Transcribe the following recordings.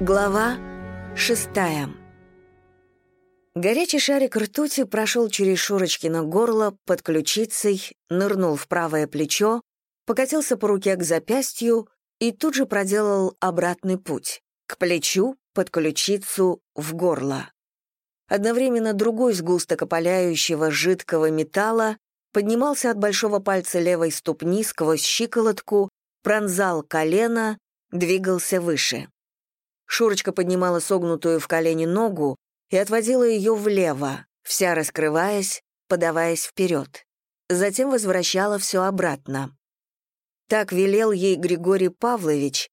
Глава шестая. Горячий шарик ртути прошел через Шурочкино горло под ключицей, нырнул в правое плечо, покатился по руке к запястью и тут же проделал обратный путь — к плечу, под ключицу, в горло. Одновременно другой сгусток опаляющего жидкого металла поднимался от большого пальца левой ступни сквозь щиколотку, пронзал колено, двигался выше. Шурочка поднимала согнутую в колени ногу и отводила ее влево, вся раскрываясь, подаваясь вперед. Затем возвращала все обратно. Так велел ей Григорий Павлович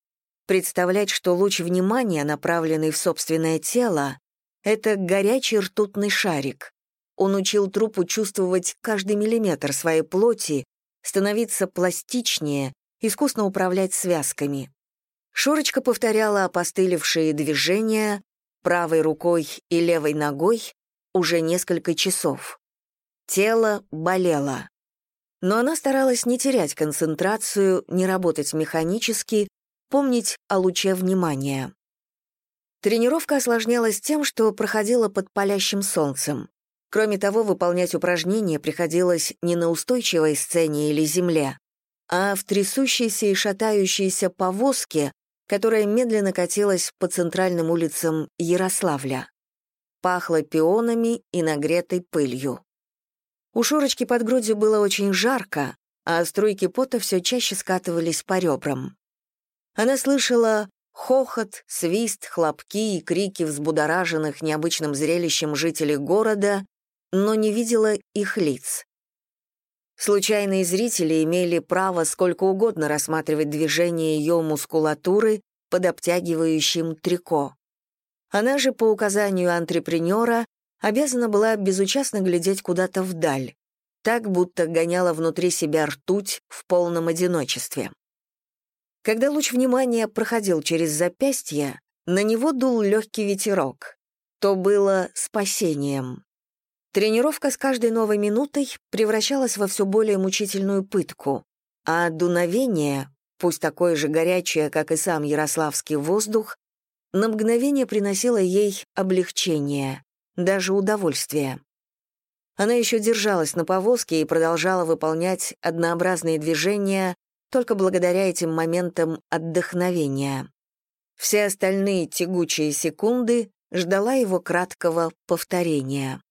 представлять, что луч внимания, направленный в собственное тело, это горячий ртутный шарик. Он учил трупу чувствовать каждый миллиметр своей плоти, становиться пластичнее, искусно управлять связками. Шурочка повторяла опостылевшие движения правой рукой и левой ногой уже несколько часов. Тело болело. Но она старалась не терять концентрацию, не работать механически, помнить о луче внимания. Тренировка осложнялась тем, что проходила под палящим солнцем. Кроме того, выполнять упражнения приходилось не на устойчивой сцене или земле, а в трясущейся и шатающейся повозке, которая медленно катилась по центральным улицам Ярославля. Пахло пионами и нагретой пылью. У Шурочки под грудью было очень жарко, а струйки пота все чаще скатывались по ребрам. Она слышала хохот, свист, хлопки и крики взбудораженных необычным зрелищем жителей города, но не видела их лиц. Случайные зрители имели право сколько угодно рассматривать движение ее мускулатуры под обтягивающим трико. Она же, по указанию антрепренера, обязана была безучастно глядеть куда-то вдаль, так будто гоняла внутри себя ртуть в полном одиночестве. Когда луч внимания проходил через запястье, на него дул легкий ветерок. То было спасением. Тренировка с каждой новой минутой превращалась во все более мучительную пытку, а дуновение, пусть такое же горячее, как и сам ярославский воздух, на мгновение приносило ей облегчение, даже удовольствие. Она еще держалась на повозке и продолжала выполнять однообразные движения только благодаря этим моментам отдохновения. Все остальные тягучие секунды ждала его краткого повторения.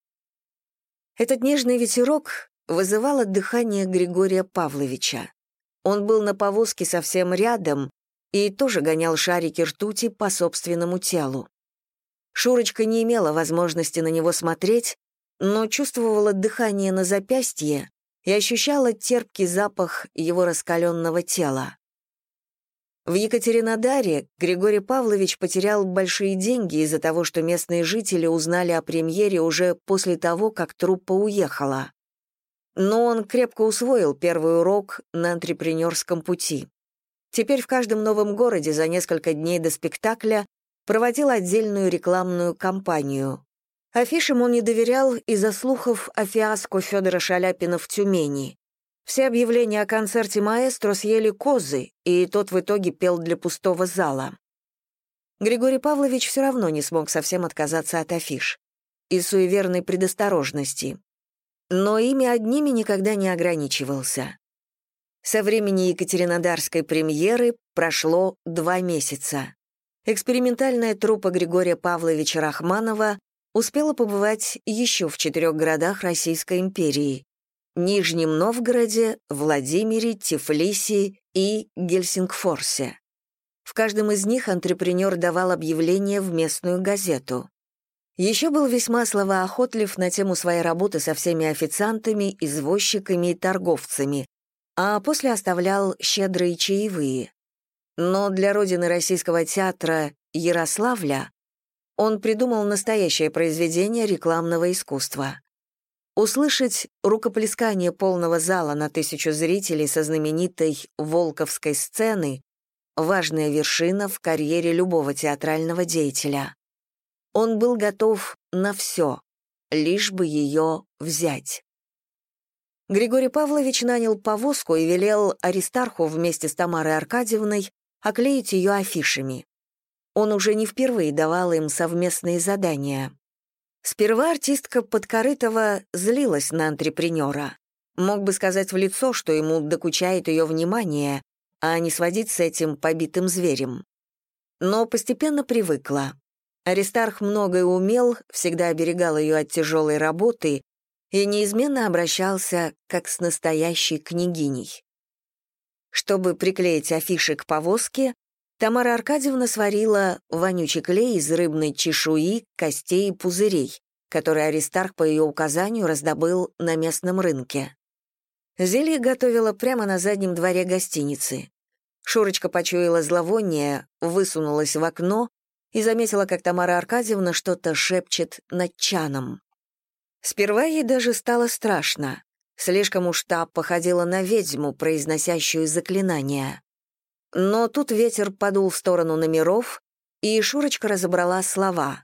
Этот нежный ветерок вызывал от дыхания Григория Павловича. Он был на повозке совсем рядом и тоже гонял шарики ртути по собственному телу. Шурочка не имела возможности на него смотреть, но чувствовала дыхание на запястье и ощущала терпкий запах его раскаленного тела. В Екатеринодаре Григорий Павлович потерял большие деньги из-за того, что местные жители узнали о премьере уже после того, как труппа уехала. Но он крепко усвоил первый урок на антрепренерском пути. Теперь в каждом новом городе за несколько дней до спектакля проводил отдельную рекламную кампанию. Афишам он не доверял из-за слухов о фиаско Федора Шаляпина в Тюмени. Все объявления о концерте маэстро съели козы, и тот в итоге пел для пустого зала. Григорий Павлович все равно не смог совсем отказаться от афиш. Из суеверной предосторожности. Но ими одними никогда не ограничивался. Со времени Екатеринодарской премьеры прошло два месяца. Экспериментальная труппа Григория Павловича Рахманова успела побывать еще в четырех городах Российской империи Нижнем Новгороде, Владимире, Тифлисе и Гельсингфорсе. В каждом из них антрепренер давал объявление в местную газету. Еще был весьма словоохотлив на тему своей работы со всеми официантами, извозчиками и торговцами, а после оставлял щедрые чаевые. Но для родины российского театра Ярославля он придумал настоящее произведение рекламного искусства. Услышать рукоплескание полного зала на тысячу зрителей со знаменитой «Волковской сцены» — важная вершина в карьере любого театрального деятеля. Он был готов на все, лишь бы ее взять. Григорий Павлович нанял повозку и велел Аристарху вместе с Тамарой Аркадьевной оклеить ее афишами. Он уже не впервые давал им совместные задания. Сперва артистка Подкорытова злилась на антрепренера. Мог бы сказать в лицо, что ему докучает ее внимание, а не сводить с этим побитым зверем. Но постепенно привыкла. Аристарх многое умел, всегда оберегал ее от тяжелой работы и неизменно обращался как с настоящей княгиней. Чтобы приклеить афиши к повозке, Тамара Аркадьевна сварила вонючий клей из рыбной чешуи, костей и пузырей, который Аристарх по ее указанию раздобыл на местном рынке. Зелье готовила прямо на заднем дворе гостиницы. Шурочка почуяла зловоние, высунулась в окно и заметила, как Тамара Аркадьевна что-то шепчет над чаном. Сперва ей даже стало страшно. Слишком уж та походила на ведьму, произносящую заклинания. Но тут ветер подул в сторону номеров, и Шурочка разобрала слова.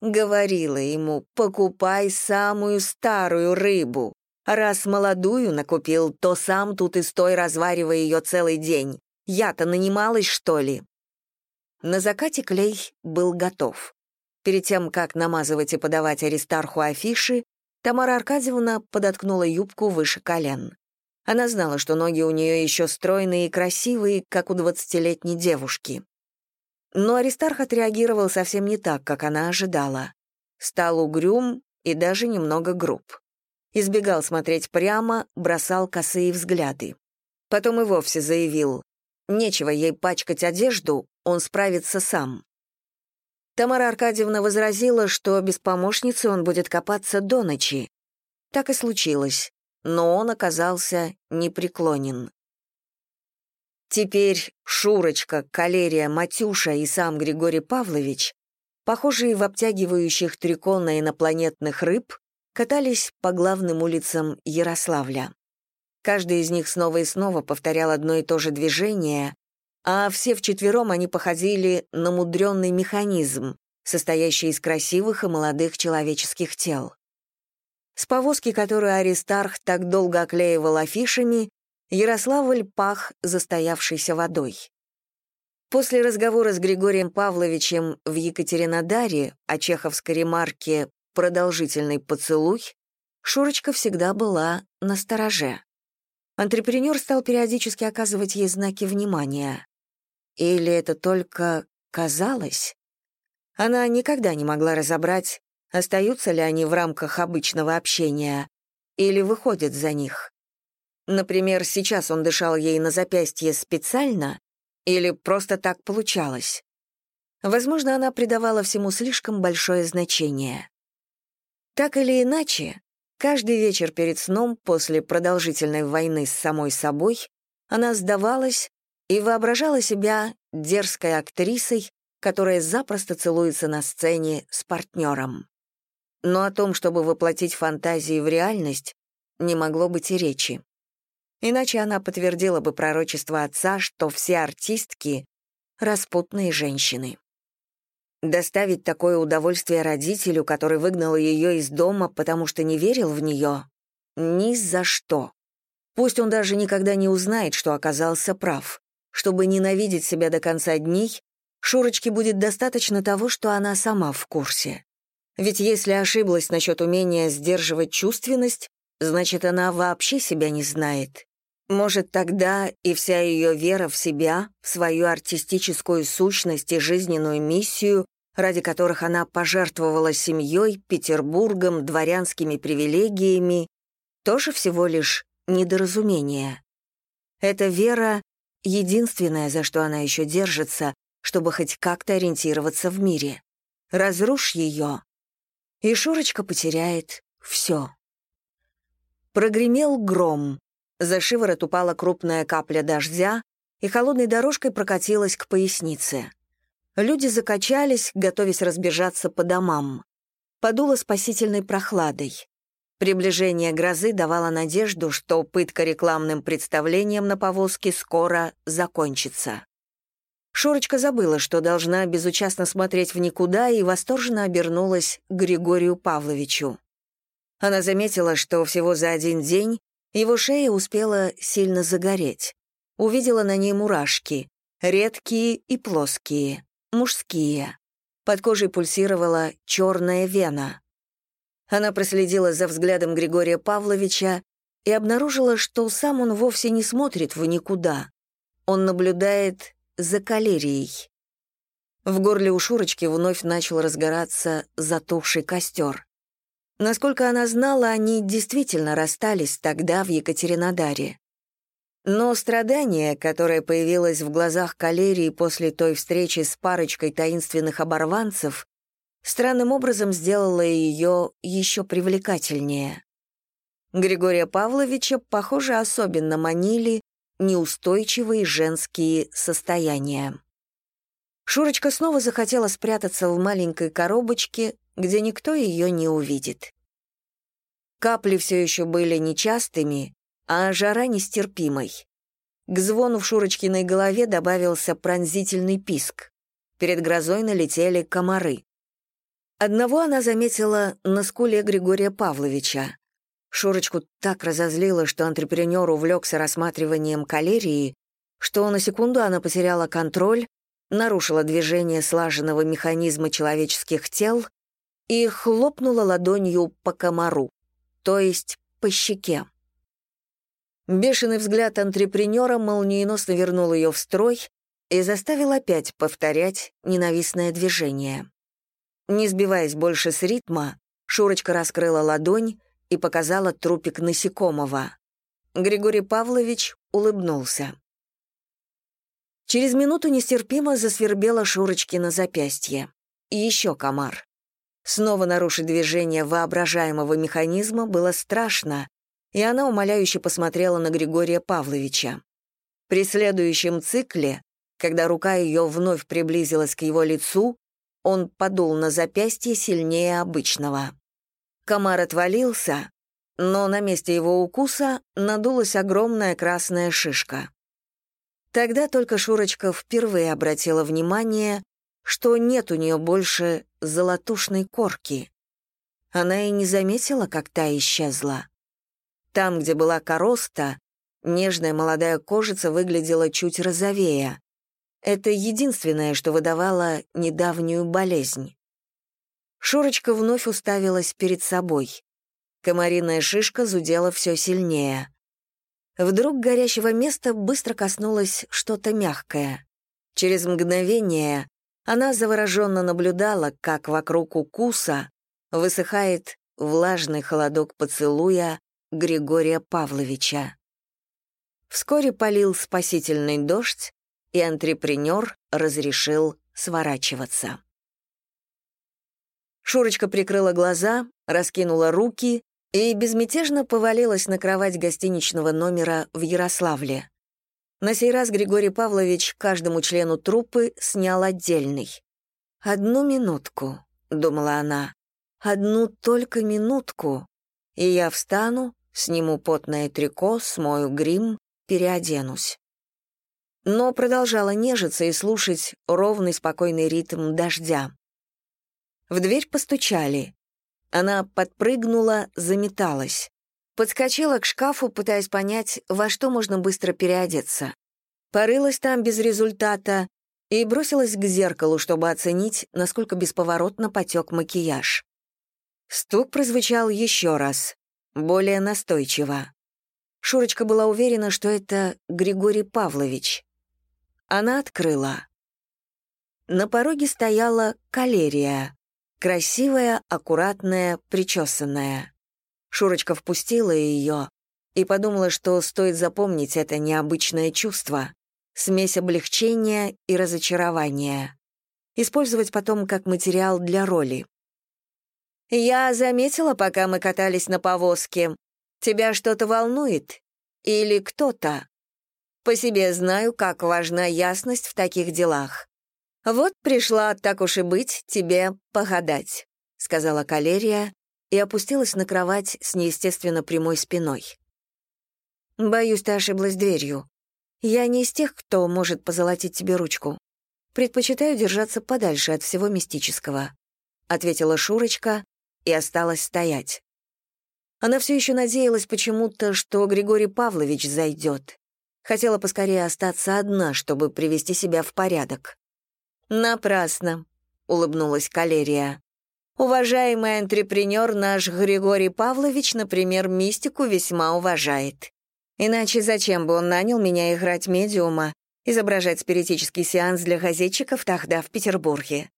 Говорила ему, покупай самую старую рыбу. Раз молодую накупил, то сам тут и стой, разваривая ее целый день. Я-то нанималась, что ли? На закате клей был готов. Перед тем, как намазывать и подавать Аристарху афиши, Тамара Аркадьевна подоткнула юбку выше колен. Она знала, что ноги у нее еще стройные и красивые, как у двадцатилетней девушки. Но Аристарх отреагировал совсем не так, как она ожидала. Стал угрюм и даже немного груб. Избегал смотреть прямо, бросал косые взгляды. Потом и вовсе заявил, нечего ей пачкать одежду, он справится сам. Тамара Аркадьевна возразила, что без помощницы он будет копаться до ночи. Так и случилось но он оказался непреклонен. Теперь Шурочка, Калерия, Матюша и сам Григорий Павлович, похожие в обтягивающих трикол на инопланетных рыб, катались по главным улицам Ярославля. Каждый из них снова и снова повторял одно и то же движение, а все вчетвером они походили на мудренный механизм, состоящий из красивых и молодых человеческих тел. С повозки, которую Аристарх так долго оклеивал афишами, Ярославль пах застоявшейся водой. После разговора с Григорием Павловичем в Екатеринодаре о чеховской ремарке «продолжительный поцелуй» Шурочка всегда была на стороже. Антрепренер стал периодически оказывать ей знаки внимания. Или это только казалось? Она никогда не могла разобрать, Остаются ли они в рамках обычного общения или выходят за них? Например, сейчас он дышал ей на запястье специально или просто так получалось? Возможно, она придавала всему слишком большое значение. Так или иначе, каждый вечер перед сном после продолжительной войны с самой собой она сдавалась и воображала себя дерзкой актрисой, которая запросто целуется на сцене с партнером но о том, чтобы воплотить фантазии в реальность, не могло быть и речи. Иначе она подтвердила бы пророчество отца, что все артистки — распутные женщины. Доставить такое удовольствие родителю, который выгнал ее из дома, потому что не верил в нее, ни за что. Пусть он даже никогда не узнает, что оказался прав. Чтобы ненавидеть себя до конца дней, Шурочке будет достаточно того, что она сама в курсе. Ведь если ошиблась насчет умения сдерживать чувственность, значит, она вообще себя не знает. Может, тогда и вся ее вера в себя, в свою артистическую сущность и жизненную миссию, ради которых она пожертвовала семьей, Петербургом, дворянскими привилегиями, тоже всего лишь недоразумение. Эта вера — единственное, за что она еще держится, чтобы хоть как-то ориентироваться в мире. Разрушь ее, и Шурочка потеряет все. Прогремел гром. За шиворот упала крупная капля дождя, и холодной дорожкой прокатилась к пояснице. Люди закачались, готовясь разбежаться по домам. Подуло спасительной прохладой. Приближение грозы давало надежду, что пытка рекламным представлением на повозке скоро закончится. Шурочка забыла, что должна безучастно смотреть в никуда, и восторженно обернулась к Григорию Павловичу. Она заметила, что всего за один день его шея успела сильно загореть. Увидела на ней мурашки, редкие и плоские. мужские. Под кожей пульсировала черная вена. Она проследила за взглядом Григория Павловича и обнаружила, что сам он вовсе не смотрит в никуда. Он наблюдает за калерией. В горле у Шурочки вновь начал разгораться затухший костер. Насколько она знала, они действительно расстались тогда в Екатеринодаре. Но страдание, которое появилось в глазах калерии после той встречи с парочкой таинственных оборванцев, странным образом сделало ее еще привлекательнее. Григория Павловича, похоже, особенно манили неустойчивые женские состояния. Шурочка снова захотела спрятаться в маленькой коробочке, где никто ее не увидит. Капли все еще были нечастыми, а жара нестерпимой. К звону в Шурочкиной голове добавился пронзительный писк. Перед грозой налетели комары. Одного она заметила на скуле Григория Павловича. Шурочку так разозлило, что антрепренер увлекся рассматриванием калерии, что на секунду она потеряла контроль, нарушила движение слаженного механизма человеческих тел и хлопнула ладонью по комару, то есть по щеке. Бешеный взгляд антрепренера молниеносно вернул ее в строй и заставил опять повторять ненавистное движение. Не сбиваясь больше с ритма, Шурочка раскрыла ладонь и показала трупик насекомого. Григорий Павлович улыбнулся. Через минуту нестерпимо засвербела Шурочки на запястье. И еще комар. Снова нарушить движение воображаемого механизма было страшно, и она умоляюще посмотрела на Григория Павловича. При следующем цикле, когда рука ее вновь приблизилась к его лицу, он подул на запястье сильнее обычного. Комар отвалился, но на месте его укуса надулась огромная красная шишка. Тогда только Шурочка впервые обратила внимание, что нет у нее больше золотушной корки. Она и не заметила, как та исчезла. Там, где была короста, нежная молодая кожица выглядела чуть розовее. Это единственное, что выдавало недавнюю болезнь. Шурочка вновь уставилась перед собой. Комариная шишка зудела все сильнее. Вдруг горящего места быстро коснулось что-то мягкое. Через мгновение она завороженно наблюдала, как вокруг укуса высыхает влажный холодок поцелуя Григория Павловича. Вскоре полил спасительный дождь, и антрепренер разрешил сворачиваться. Шурочка прикрыла глаза, раскинула руки и безмятежно повалилась на кровать гостиничного номера в Ярославле. На сей раз Григорий Павлович каждому члену труппы снял отдельный. «Одну минутку», — думала она, — «одну только минутку, и я встану, Сниму потное трико, смою грим, переоденусь. Но продолжала нежиться и слушать ровный спокойный ритм дождя. В дверь постучали. Она подпрыгнула, заметалась. Подскочила к шкафу, пытаясь понять, во что можно быстро переодеться. Порылась там без результата и бросилась к зеркалу, чтобы оценить, насколько бесповоротно потек макияж. Стук прозвучал еще раз более настойчиво. Шурочка была уверена, что это Григорий Павлович. Она открыла. На пороге стояла калерия, красивая, аккуратная, причесанная. Шурочка впустила ее и подумала, что стоит запомнить это необычное чувство, смесь облегчения и разочарования. Использовать потом как материал для роли. «Я заметила, пока мы катались на повозке. Тебя что-то волнует? Или кто-то? По себе знаю, как важна ясность в таких делах. Вот пришла, так уж и быть, тебе погадать», — сказала Калерия и опустилась на кровать с неестественно прямой спиной. «Боюсь, ты ошиблась дверью. Я не из тех, кто может позолотить тебе ручку. Предпочитаю держаться подальше от всего мистического», — ответила Шурочка, и осталась стоять. Она все еще надеялась почему-то, что Григорий Павлович зайдет. Хотела поскорее остаться одна, чтобы привести себя в порядок. «Напрасно», — улыбнулась Калерия. «Уважаемый антрепренер наш Григорий Павлович, например, мистику весьма уважает. Иначе зачем бы он нанял меня играть медиума, изображать спиритический сеанс для газетчиков тогда в Петербурге?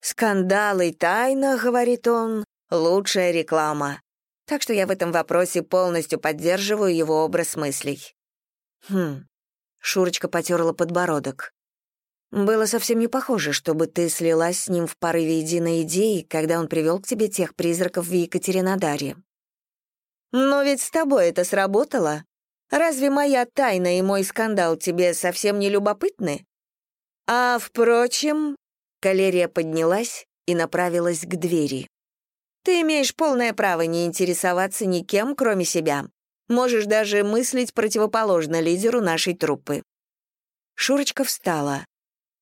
«Скандал и тайна», — говорит он, — «лучшая реклама». Так что я в этом вопросе полностью поддерживаю его образ мыслей. Хм. Шурочка потерла подбородок. Было совсем не похоже, чтобы ты слилась с ним в порыве единой идеи, когда он привел к тебе тех призраков в Екатеринодаре. Но ведь с тобой это сработало. Разве моя тайна и мой скандал тебе совсем не любопытны? А, впрочем, Калерия поднялась и направилась к двери. Ты имеешь полное право не интересоваться никем, кроме себя. Можешь даже мыслить противоположно лидеру нашей труппы. Шурочка встала.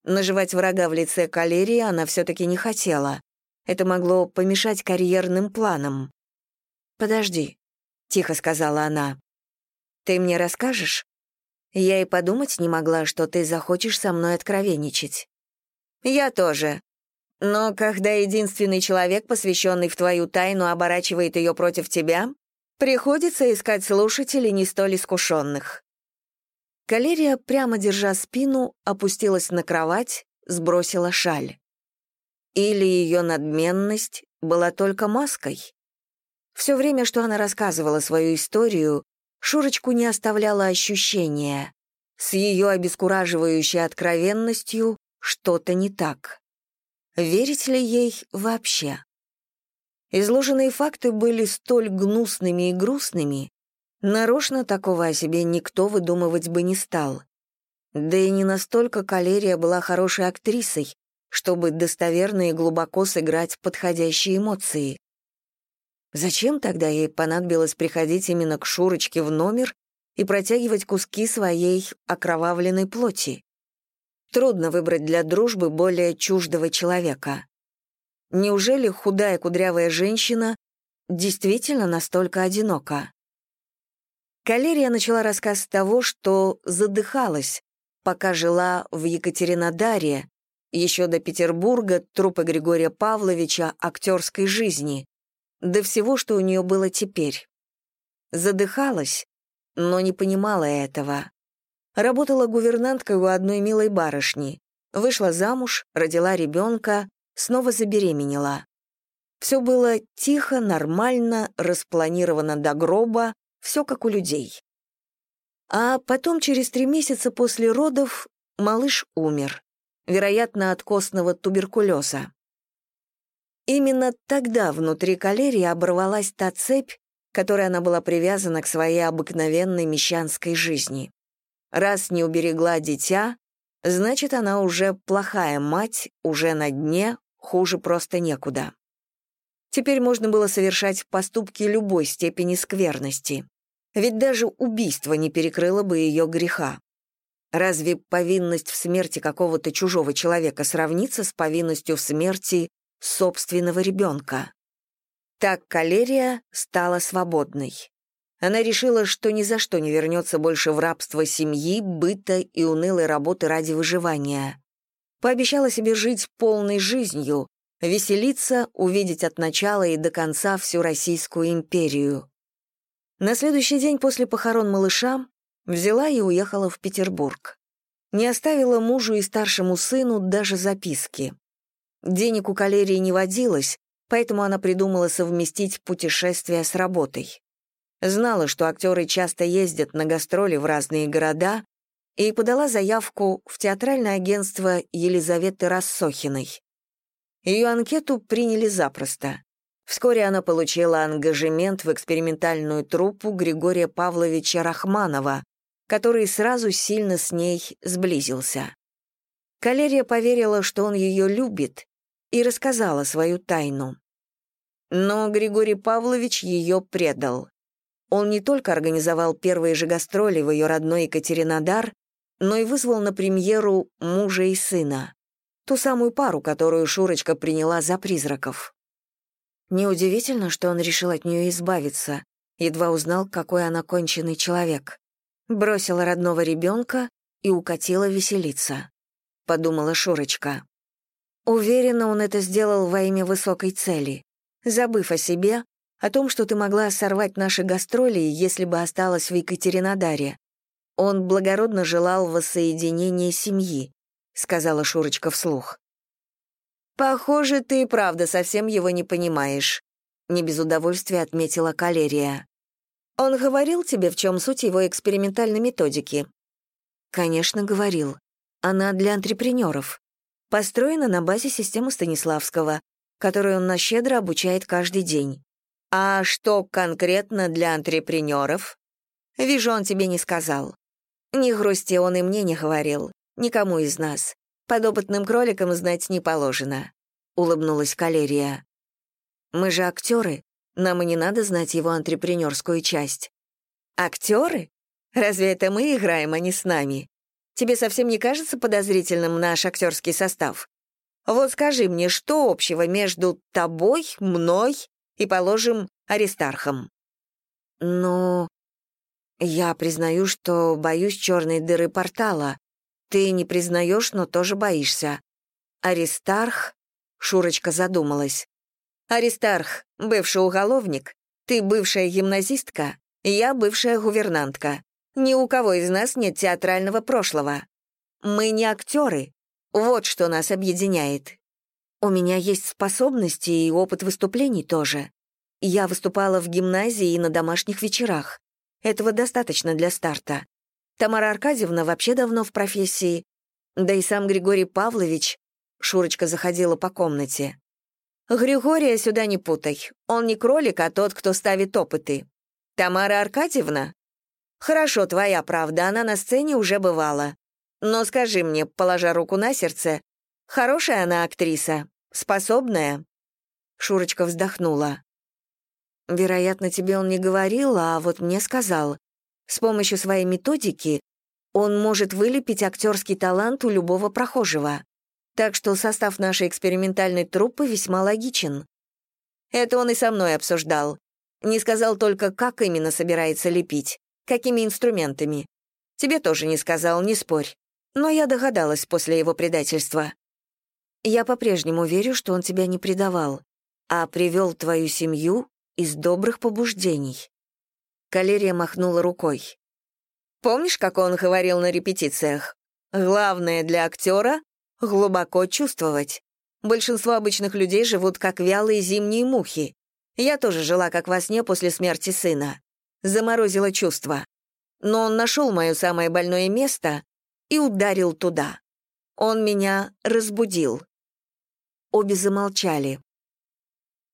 Наживать врага в лице калерии она все-таки не хотела. Это могло помешать карьерным планам. «Подожди», — тихо сказала она. «Ты мне расскажешь? Я и подумать не могла, что ты захочешь со мной откровенничать». «Я тоже. Но когда единственный человек, посвященный в твою тайну, оборачивает ее против тебя, приходится искать слушателей не столь искушенных. Калерия, прямо держа спину, опустилась на кровать, сбросила шаль. Или ее надменность была только маской? Все время, что она рассказывала свою историю, Шурочку не оставляло ощущения. С ее обескураживающей откровенностью что-то не так. Верить ли ей вообще? Изложенные факты были столь гнусными и грустными, Нарочно такого о себе никто выдумывать бы не стал. Да и не настолько Калерия была хорошей актрисой, чтобы достоверно и глубоко сыграть подходящие эмоции. Зачем тогда ей понадобилось приходить именно к Шурочке в номер и протягивать куски своей окровавленной плоти? Трудно выбрать для дружбы более чуждого человека. Неужели худая кудрявая женщина действительно настолько одинока? Калерия начала рассказ с того, что задыхалась, пока жила в Екатеринодаре, еще до Петербурга, трупа Григория Павловича, актерской жизни, до всего, что у нее было теперь. Задыхалась, но не понимала этого. Работала гувернанткой у одной милой барышни, вышла замуж, родила ребенка, снова забеременела. Все было тихо, нормально, распланировано до гроба, все как у людей. А потом, через три месяца после родов, малыш умер, вероятно, от костного туберкулеза. Именно тогда внутри калерии оборвалась та цепь, которой она была привязана к своей обыкновенной мещанской жизни. Раз не уберегла дитя, значит, она уже плохая мать, уже на дне, хуже просто некуда. Теперь можно было совершать поступки любой степени скверности. Ведь даже убийство не перекрыло бы ее греха. Разве повинность в смерти какого-то чужого человека сравнится с повинностью в смерти собственного ребенка? Так Калерия стала свободной. Она решила, что ни за что не вернется больше в рабство семьи, быта и унылой работы ради выживания. Пообещала себе жить полной жизнью, веселиться, увидеть от начала и до конца всю Российскую империю. На следующий день после похорон малыша взяла и уехала в Петербург. Не оставила мужу и старшему сыну даже записки. Денег у калерии не водилось, поэтому она придумала совместить путешествия с работой. Знала, что актеры часто ездят на гастроли в разные города, и подала заявку в театральное агентство Елизаветы Рассохиной. Ее анкету приняли запросто. Вскоре она получила ангажемент в экспериментальную труппу Григория Павловича Рахманова, который сразу сильно с ней сблизился. Калерия поверила, что он ее любит, и рассказала свою тайну. Но Григорий Павлович ее предал. Он не только организовал первые же гастроли в ее родной Екатеринодар, но и вызвал на премьеру мужа и сына, ту самую пару, которую Шурочка приняла за призраков. Неудивительно, что он решил от нее избавиться, едва узнал, какой она конченый человек. Бросила родного ребенка и укатила веселиться. Подумала Шурочка. Уверена, он это сделал во имя высокой цели. Забыв о себе, о том, что ты могла сорвать наши гастроли, если бы осталась в Екатеринодаре. Он благородно желал воссоединения семьи, сказала Шурочка вслух. Похоже, ты и правда совсем его не понимаешь, не без удовольствия отметила Калерия. Он говорил тебе, в чем суть его экспериментальной методики? Конечно, говорил. Она для антрепренеров. Построена на базе системы Станиславского, которую он нас щедро обучает каждый день. А что конкретно для антрепренеров? Вижу, он тебе не сказал. Не грусти, он и мне не говорил. Никому из нас. Подопытным кроликам знать не положено. Улыбнулась Калерия. Мы же актеры. Нам и не надо знать его антрепренерскую часть. Актеры? Разве это мы играем, а не с нами? Тебе совсем не кажется подозрительным наш актерский состав? Вот скажи мне, что общего между тобой, мной и, положим, Аристархом?» «Ну, я признаю, что боюсь черной дыры портала. Ты не признаешь, но тоже боишься. Аристарх...» Шурочка задумалась. «Аристарх — бывший уголовник, ты бывшая гимназистка, я бывшая гувернантка. Ни у кого из нас нет театрального прошлого. Мы не актеры, вот что нас объединяет. У меня есть способности и опыт выступлений тоже. Я выступала в гимназии и на домашних вечерах. Этого достаточно для старта. Тамара Аркадьевна вообще давно в профессии. Да и сам Григорий Павлович... Шурочка заходила по комнате. «Григория сюда не путай. Он не кролик, а тот, кто ставит опыты. Тамара Аркадьевна? Хорошо, твоя правда, она на сцене уже бывала. Но скажи мне, положа руку на сердце, хорошая она актриса, способная?» Шурочка вздохнула. «Вероятно, тебе он не говорил, а вот мне сказал. С помощью своей методики он может вылепить актерский талант у любого прохожего. Так что состав нашей экспериментальной труппы весьма логичен. Это он и со мной обсуждал. Не сказал только, как именно собирается лепить, какими инструментами. Тебе тоже не сказал, не спорь но я догадалась после его предательства. Я по-прежнему верю, что он тебя не предавал, а привел твою семью из добрых побуждений». Калерия махнула рукой. «Помнишь, как он говорил на репетициях? Главное для актера — глубоко чувствовать. Большинство обычных людей живут как вялые зимние мухи. Я тоже жила как во сне после смерти сына. Заморозила чувства. Но он нашел мое самое больное место и ударил туда. Он меня разбудил. Обе замолчали.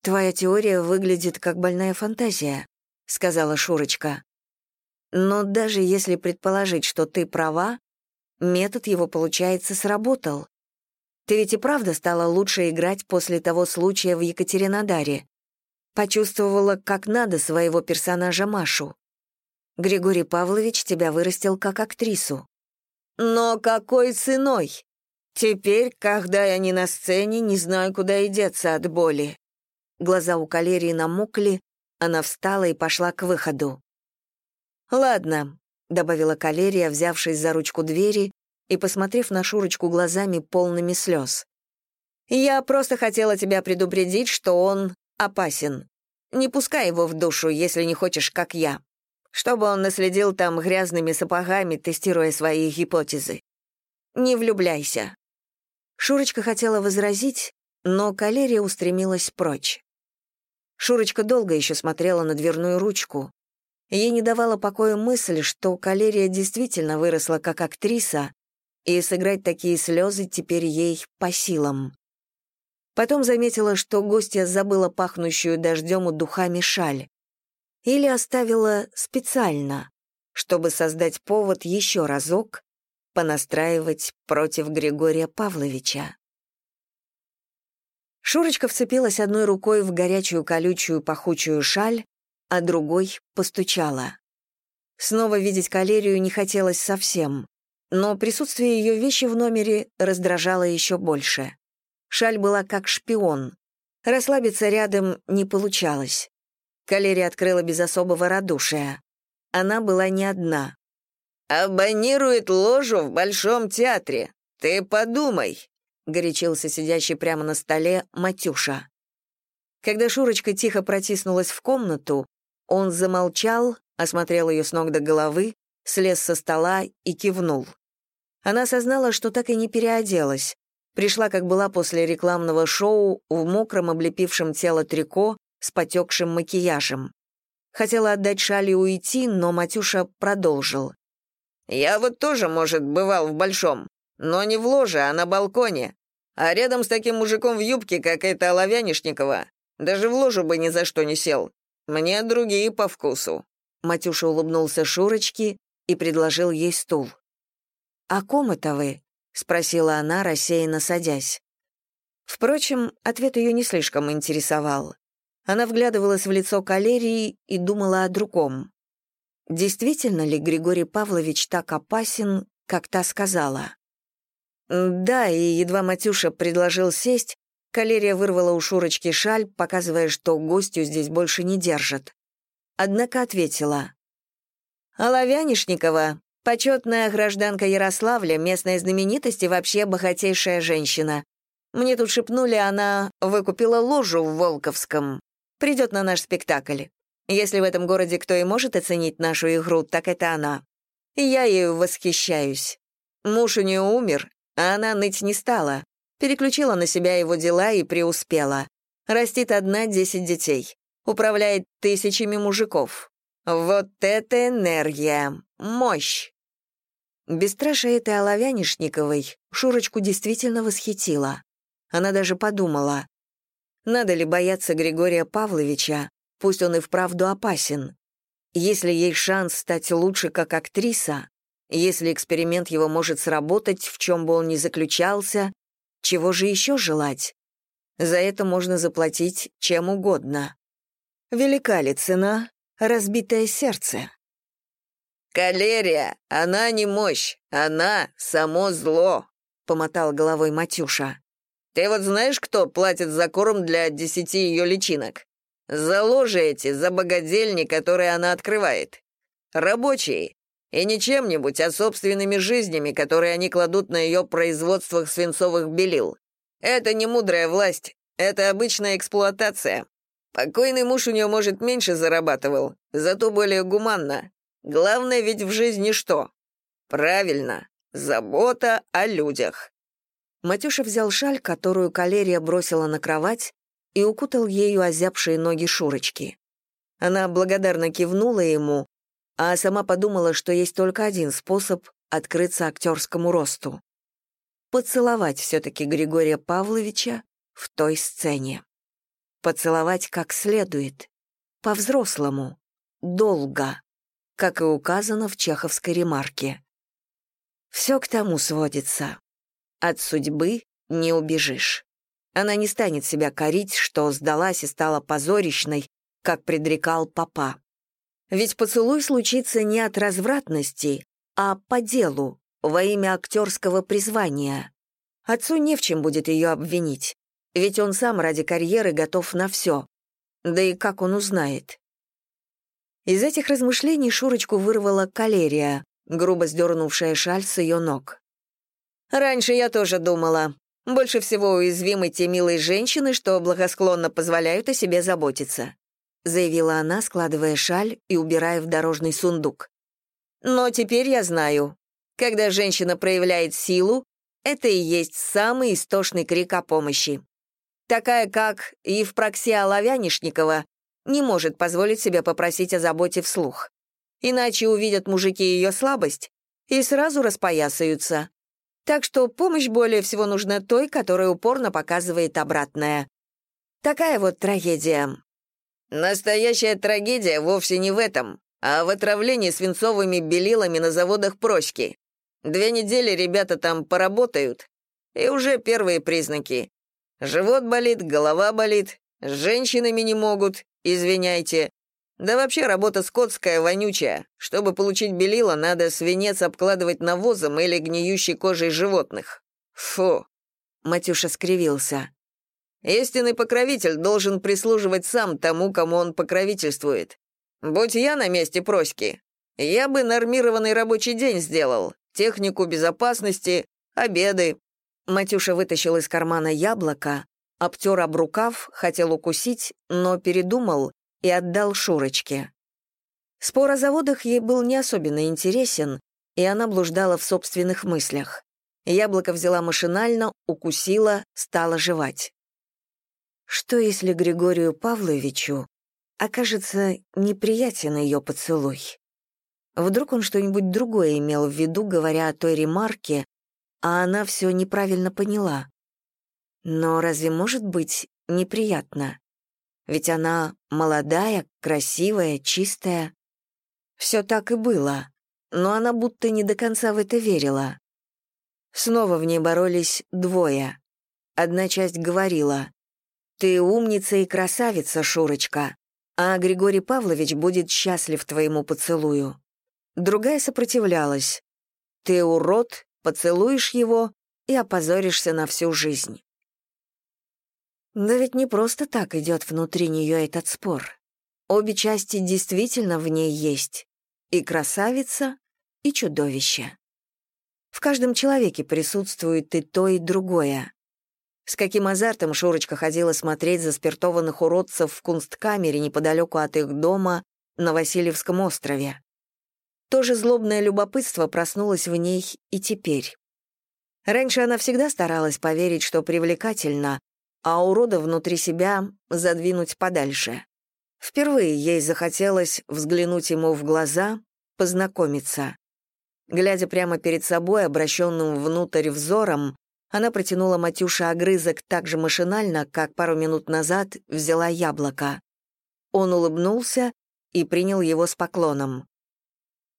«Твоя теория выглядит как больная фантазия», — сказала Шурочка. «Но даже если предположить, что ты права, метод его, получается, сработал. Ты ведь и правда стала лучше играть после того случая в Екатеринодаре. Почувствовала, как надо своего персонажа Машу. Григорий Павлович тебя вырастил как актрису. Но какой ценой? Теперь, когда я не на сцене, не знаю, куда и деться от боли. Глаза у калерии намокли, она встала и пошла к выходу. «Ладно», — добавила калерия, взявшись за ручку двери и посмотрев на Шурочку глазами полными слез. «Я просто хотела тебя предупредить, что он опасен. Не пускай его в душу, если не хочешь, как я чтобы он наследил там грязными сапогами, тестируя свои гипотезы. Не влюбляйся». Шурочка хотела возразить, но Калерия устремилась прочь. Шурочка долго еще смотрела на дверную ручку. Ей не давала покоя мысль, что Калерия действительно выросла как актриса, и сыграть такие слезы теперь ей по силам. Потом заметила, что гостья забыла пахнущую дождем и духами шаль или оставила специально, чтобы создать повод еще разок понастраивать против Григория Павловича. Шурочка вцепилась одной рукой в горячую колючую пахучую шаль, а другой постучала. Снова видеть калерию не хотелось совсем, но присутствие ее вещи в номере раздражало еще больше. Шаль была как шпион. Расслабиться рядом не получалось. Калерия открыла без особого радушия. Она была не одна. «Абонирует ложу в Большом театре. Ты подумай. Горячился сидящий прямо на столе Матюша. Когда Шурочка тихо протиснулась в комнату, он замолчал, осмотрел ее с ног до головы, слез со стола и кивнул. Она осознала, что так и не переоделась. Пришла, как была после рекламного шоу, в мокром облепившем тело трико с потекшим макияжем. Хотела отдать шаль и уйти, но Матюша продолжил. «Я вот тоже, может, бывал в Большом, но не в ложе, а на балконе. А рядом с таким мужиком в юбке, как эта Оловянишникова, даже в ложу бы ни за что не сел. Мне другие по вкусу». Матюша улыбнулся Шурочке и предложил ей стул. «О ком это вы?» — спросила она, рассеянно садясь. Впрочем, ответ ее не слишком интересовал. Она вглядывалась в лицо калерии и думала о другом. Действительно ли Григорий Павлович так опасен, как та сказала? Да, и едва Матюша предложил сесть, Калерия вырвала у Шурочки шаль, показывая, что гостю здесь больше не держат. Однако ответила. «Оловянишникова, почетная гражданка Ярославля, местная знаменитость и вообще богатейшая женщина. Мне тут шепнули, она выкупила ложу в Волковском. Придет на наш спектакль. Если в этом городе кто и может оценить нашу игру, так это она. Я ею восхищаюсь. Муж у нее умер, а она ныть не стала переключила на себя его дела и преуспела. Растит одна десять детей. Управляет тысячами мужиков. Вот это энергия! Мощь! Бесстрашие этой Оловянишниковой Шурочку действительно восхитила. Она даже подумала, надо ли бояться Григория Павловича, пусть он и вправду опасен. Если есть шанс стать лучше как актриса, если эксперимент его может сработать, в чем бы он ни заключался, чего же еще желать? За это можно заплатить чем угодно. Велика ли цена разбитое сердце? «Калерия, она не мощь, она само зло», — помотал головой Матюша. «Ты вот знаешь, кто платит за корм для десяти ее личинок? За ложи эти, за богадельни, которые она открывает. Рабочие, и не чем-нибудь, а собственными жизнями, которые они кладут на ее производствах свинцовых белил. Это не мудрая власть, это обычная эксплуатация. Покойный муж у нее, может, меньше зарабатывал, зато более гуманно. Главное ведь в жизни что? Правильно, забота о людях. Матюша взял шаль, которую калерия бросила на кровать, и укутал ею озябшие ноги Шурочки. Она благодарно кивнула ему, а сама подумала, что есть только один способ открыться актерскому росту. Поцеловать все-таки Григория Павловича в той сцене. Поцеловать как следует, по-взрослому, долго, как и указано в чеховской ремарке. Все к тому сводится. От судьбы не убежишь. Она не станет себя корить, что сдалась и стала позорищной, как предрекал папа. Ведь поцелуй случится не от развратности, а по делу, во имя актерского призвания. Отцу не в чем будет ее обвинить, ведь он сам ради карьеры готов на все. Да и как он узнает? Из этих размышлений Шурочку вырвала калерия, грубо сдернувшая шаль с ее ног. «Раньше я тоже думала. Больше всего уязвимы те милые женщины, что благосклонно позволяют о себе заботиться заявила она, складывая шаль и убирая в дорожный сундук. «Но теперь я знаю, когда женщина проявляет силу, это и есть самый истошный крик о помощи. Такая, как Евпроксия Лавянишникова, не может позволить себе попросить о заботе вслух. Иначе увидят мужики ее слабость и сразу распоясаются. Так что помощь более всего нужна той, которая упорно показывает обратное. Такая вот трагедия. Настоящая трагедия вовсе не в этом, а в отравлении свинцовыми белилами на заводах Проськи. Две недели ребята там поработают, и уже первые признаки. Живот болит, голова болит, с женщинами не могут, извиняйте. Да вообще работа скотская, вонючая. Чтобы получить белила, надо свинец обкладывать навозом или гниющей кожей животных. Фу. Матюша скривился. Истинный покровитель должен прислуживать сам тому, кому он покровительствует. Будь я на месте Проськи, я бы нормированный рабочий день сделал, технику безопасности, обеды. Матюша вытащил из кармана яблоко, обтер об рукав, хотел укусить, но передумал и отдал Шурочке. Спор о заводах ей был не особенно интересен, и она блуждала в собственных мыслях. Яблоко взяла машинально, укусила, стала жевать. Что если Григорию Павловичу окажется неприятен ее поцелуй? Вдруг он что-нибудь другое имел в виду, говоря о той ремарке, а она все неправильно поняла. Но разве может быть неприятно? Ведь она молодая, красивая, чистая. Все так и было, но она будто не до конца в это верила. Снова в ней боролись двое. Одна часть говорила, «Ты умница и красавица, Шурочка, а Григорий Павлович будет счастлив твоему поцелую». Другая сопротивлялась, «Ты урод, поцелуешь его и опозоришься на всю жизнь». Но ведь не просто так идет внутри нее этот спор. Обе части действительно в ней есть. И красавица, и чудовище. В каждом человеке присутствует и то, и другое. С каким азартом Шурочка ходила смотреть за спиртованных уродцев в кунсткамере неподалеку от их дома на Васильевском острове. То же злобное любопытство проснулось в ней и теперь. Раньше она всегда старалась поверить, что привлекательно, а урода внутри себя задвинуть подальше. Впервые ей захотелось взглянуть ему в глаза, познакомиться. Глядя прямо перед собой, обращенным внутрь взором, она протянула Матюше огрызок так же машинально, как пару минут назад взяла яблоко. Он улыбнулся и принял его с поклоном.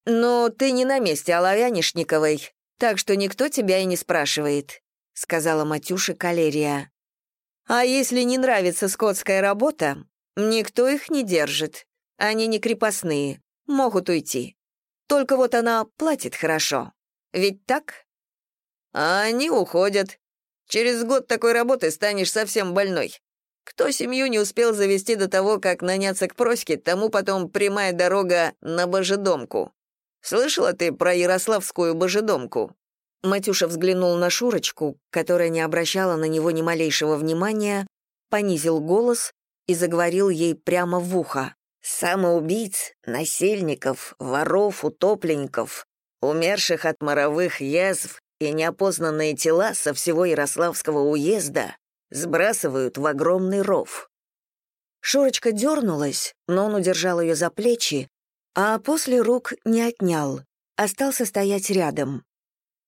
«Ну, ты не на месте Оловянишниковой, так что никто тебя и не спрашивает», — сказала Матюша Калерия. «А если не нравится скотская работа, никто их не держит. Они не крепостные, могут уйти. Только вот она платит хорошо. Ведь так?» «А они уходят. Через год такой работы станешь совсем больной. Кто семью не успел завести до того, как наняться к Проське, тому потом прямая дорога на Божедомку. Слышала ты про Ярославскую Божедомку?» Матюша взглянул на Шурочку, которая не обращала на него ни малейшего внимания, понизил голос и заговорил ей прямо в ухо. «Самоубийц, насильников, воров, утопленников, умерших от моровых язв и неопознанные тела со всего Ярославского уезда сбрасывают в огромный ров». Шурочка дернулась, но он удержал ее за плечи, а после рук не отнял, остался стоять рядом.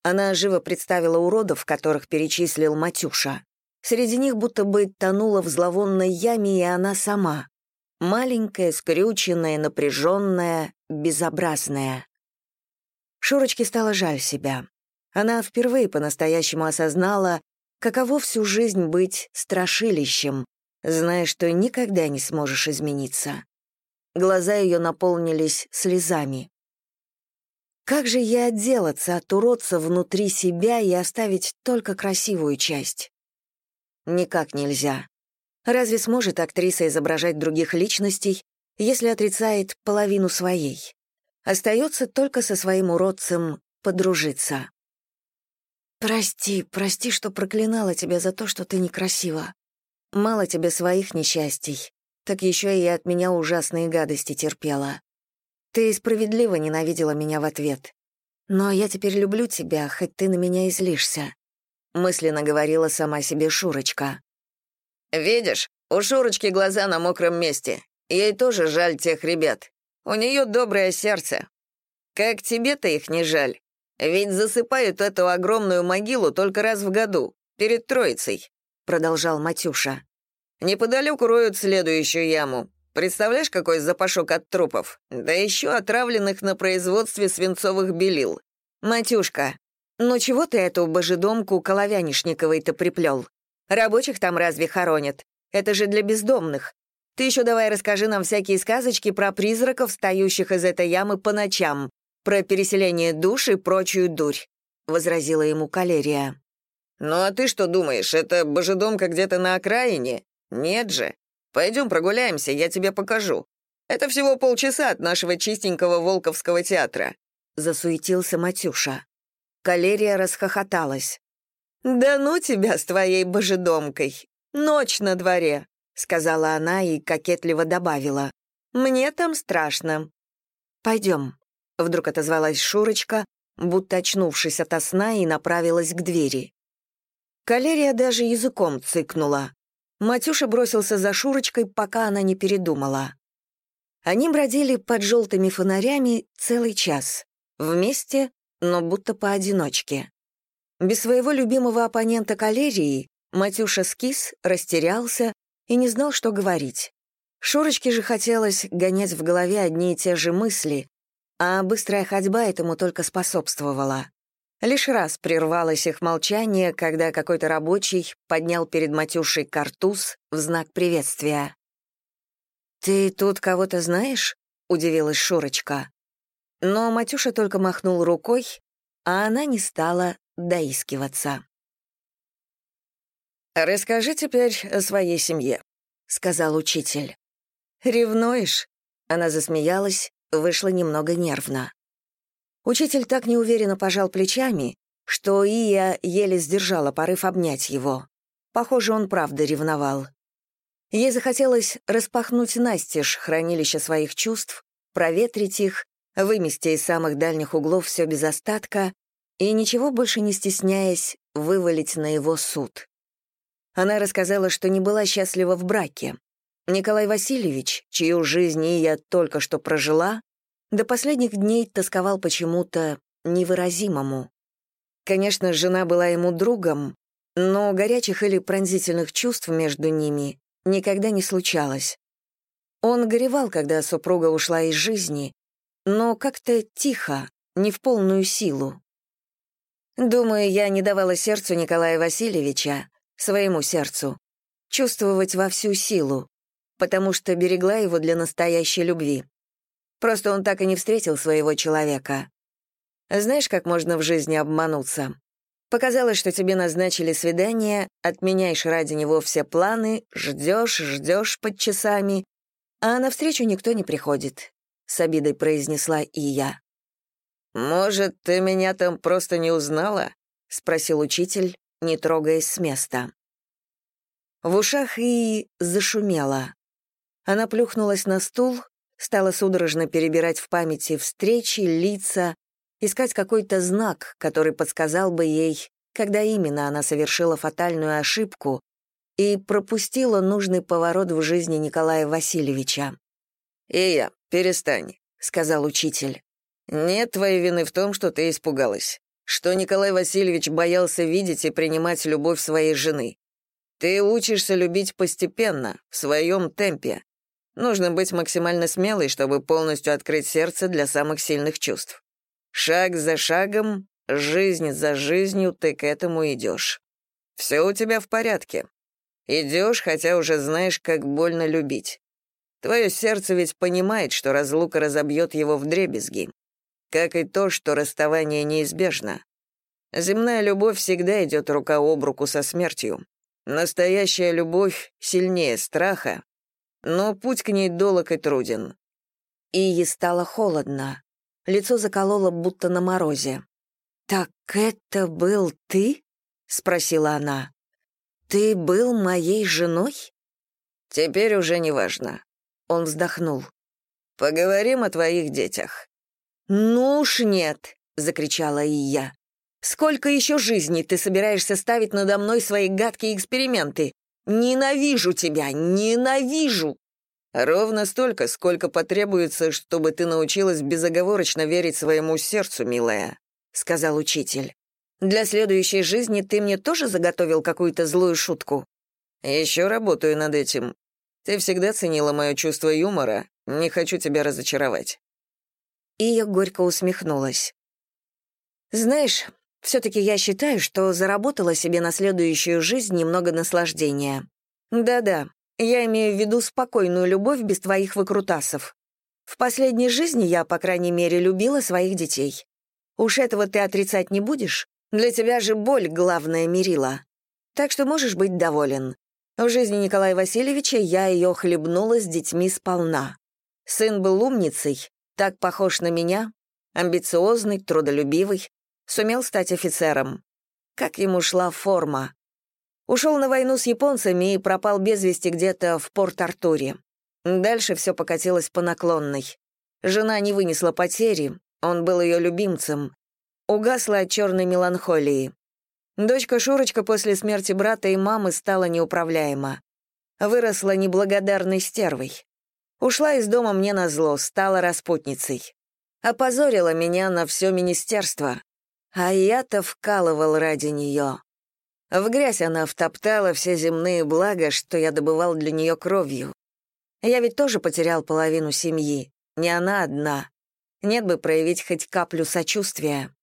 Она живо представила уродов, которых перечислил Матюша. Среди них будто бы тонула в зловонной яме и она сама. Маленькая, скрюченная, напряженная, безобразная. Шурочке стало жаль себя. Она впервые по-настоящему осознала, каково всю жизнь быть страшилищем, зная, что никогда не сможешь измениться. Глаза ее наполнились слезами. Как же ей отделаться от уродца внутри себя и оставить только красивую часть? Никак нельзя. Разве сможет актриса изображать других личностей, если отрицает половину своей? Остается только со своим уродцем подружиться. «Прости, прости, что проклинала тебя за то, что ты некрасива. Мало тебе своих несчастий, так еще и от меня ужасные гадости терпела. Ты справедливо ненавидела меня в ответ. Но я теперь люблю тебя, хоть ты на меня и злишься», — мысленно говорила сама себе Шурочка. «Видишь, у Шурочки глаза на мокром месте. Ей тоже жаль тех ребят. У нее доброе сердце. Как тебе-то их не жаль? Ведь засыпают эту огромную могилу только раз в году, перед Троицей», — продолжал Матюша. «Неподалеку роют следующую яму. Представляешь, какой запашок от трупов? Да еще отравленных на производстве свинцовых белил. Матюшка, ну чего ты эту божедомку Коловянишниковой-то приплел? Рабочих там разве хоронят? Это же для бездомных. Ты еще давай расскажи нам всякие сказочки про призраков, встающих из этой ямы по ночам, про переселение душ и прочую дурь», — возразила ему Калерия. «Ну а ты что думаешь, это божедомка где-то на окраине? Нет же. Пойдем прогуляемся, я тебе покажу. Это всего полчаса от нашего чистенького Волковского театра», — засуетился Матюша. Калерия расхохоталась. «Да ну тебя с твоей божедомкой! Ночь на дворе!» — сказала она и кокетливо добавила. «Мне там страшно». «Пойдем», — вдруг отозвалась Шурочка, будто очнувшись ото сна и направилась к двери. Калерия даже языком цыкнула. Матюша бросился за Шурочкой, пока она не передумала. Они бродили под желтыми фонарями целый час. Вместе, но будто поодиночке. Без своего любимого оппонента калерии Матюша скис, растерялся и не знал, что говорить. Шурочке же хотелось гонять в голове одни и те же мысли, а быстрая ходьба этому только способствовала. Лишь раз прервалось их молчание, когда какой-то рабочий поднял перед Матюшей картуз в знак приветствия. «Ты тут кого-то знаешь?» — удивилась Шурочка. Но Матюша только махнул рукой, а она не стала доискиваться. «Расскажи теперь о своей семье», — сказал учитель. «Ревнуешь?» Она засмеялась, вышла немного нервно. Учитель так неуверенно пожал плечами, что Ия еле сдержала порыв обнять его. Похоже, он правда ревновал. Ей захотелось распахнуть настежь хранилище своих чувств, проветрить их, вымести из самых дальних углов все без остатка и, ничего больше не стесняясь, вывалить на его суд. Она рассказала, что не была счастлива в браке. Николай Васильевич, чью жизнь Ия только что прожила, до последних дней тосковал почему-то невыразимому. Конечно, жена была ему другом, но горячих или пронзительных чувств между ними никогда не случалось. Он горевал, когда супруга ушла из жизни, но как-то тихо, не в полную силу. Думаю, я не давала сердцу Николая Васильевича, своему сердцу, чувствовать во всю силу, потому что берегла его для настоящей любви. Просто он так и не встретил своего человека. Знаешь, как можно в жизни обмануться? Показалось, что тебе назначили свидание, отменяешь ради него все планы, ждешь, ждешь под часами, а навстречу никто не приходит», — с обидой произнесла и я. «Может, ты меня там просто не узнала?» — спросил учитель, не трогаясь с места. В ушах и зашумело. Она плюхнулась на стул, стала судорожно перебирать в памяти встречи, лица, искать какой-то знак, который подсказал бы ей, когда именно она совершила фатальную ошибку и пропустила нужный поворот в жизни Николая Васильевича. «Ия, перестань», — сказал учитель. «Нет твоей вины в том, что ты испугалась, что Николай Васильевич боялся видеть и принимать любовь своей жены. Ты учишься любить постепенно, в своем темпе. Нужно быть максимально смелой, чтобы полностью открыть сердце для самых сильных чувств. Шаг за шагом, жизнь за жизнью ты к этому идешь. Все у тебя в порядке. Идешь, хотя уже знаешь, как больно любить. Твое сердце ведь понимает, что разлука разобьет его в дребезги. Как и то, что расставание неизбежно. Земная любовь всегда идет рука об руку со смертью. Настоящая любовь сильнее страха, но путь к ней долог и труден. И ей стало холодно. Лицо закололо, будто на морозе. «Так это был ты?» — спросила она. «Ты был моей женой?» «Теперь уже не важно». Он вздохнул. «Поговорим о твоих детях». «Ну уж нет», — закричала и я. «Сколько еще жизней ты собираешься ставить надо мной свои гадкие эксперименты? Ненавижу тебя, ненавижу!» «Ровно столько, сколько потребуется, чтобы ты научилась безоговорочно верить своему сердцу, милая», — сказал учитель. «Для следующей жизни ты мне тоже заготовил какую-то злую шутку?» «Еще работаю над этим. Ты всегда ценила мое чувство юмора. Не хочу тебя разочаровать». Ия горько усмехнулась. «Знаешь, все-таки я считаю, что заработала себе на следующую жизнь немного наслаждения. Да-да, я имею в виду спокойную любовь без твоих выкрутасов. В последней жизни я, по крайней мере, любила своих детей. Уж этого ты отрицать не будешь? Для тебя же боль — главное мерила. Так что можешь быть доволен. В жизни Николая Васильевича я ее хлебнула с детьми сполна. Сын был умницей, так похож на меня, амбициозный, трудолюбивый, сумел стать офицером. Как ему шла форма. Ушел на войну с японцами и пропал без вести где-то в Порт-Артуре. Дальше все покатилось по наклонной. Жена не вынесла потери, он был ее любимцем. Угасла от черной меланхолии. Дочка Шурочка после смерти брата и мамы стала неуправляема. Выросла неблагодарной стервой. Ушла из дома мне назло, стала распутницей. Опозорила меня на все министерство. А я-то вкалывал ради нее. В грязь она втоптала все земные блага, что я добывал для нее кровью. Я ведь тоже потерял половину семьи, не она одна. Нет бы проявить хоть каплю сочувствия.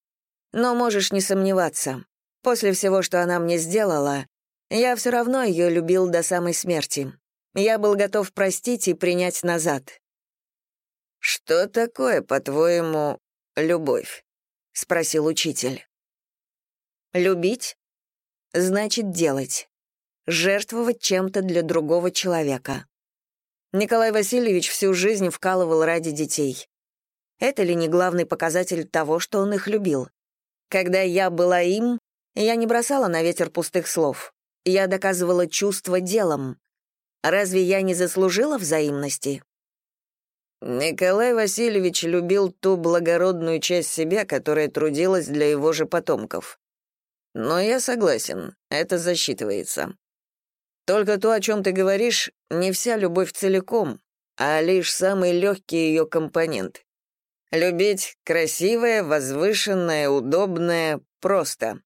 Но можешь не сомневаться, после всего, что она мне сделала, я все равно ее любил до самой смерти. Я был готов простить и принять назад. «Что такое, по-твоему, любовь?» — спросил учитель. «Любить значит делать. Жертвовать чем-то для другого человека. Николай Васильевич всю жизнь вкалывал ради детей. Это ли не главный показатель того, что он их любил? Когда я была им, я не бросала на ветер пустых слов. Я доказывала чувство делом. Разве я не заслужила взаимности? Николай Васильевич любил ту благородную часть себя, которая трудилась для его же потомков. Но я согласен, это засчитывается. Только то, о чем ты говоришь, не вся любовь целиком, а лишь самый легкий ее компонент. Любить красивое, возвышенное, удобное, просто.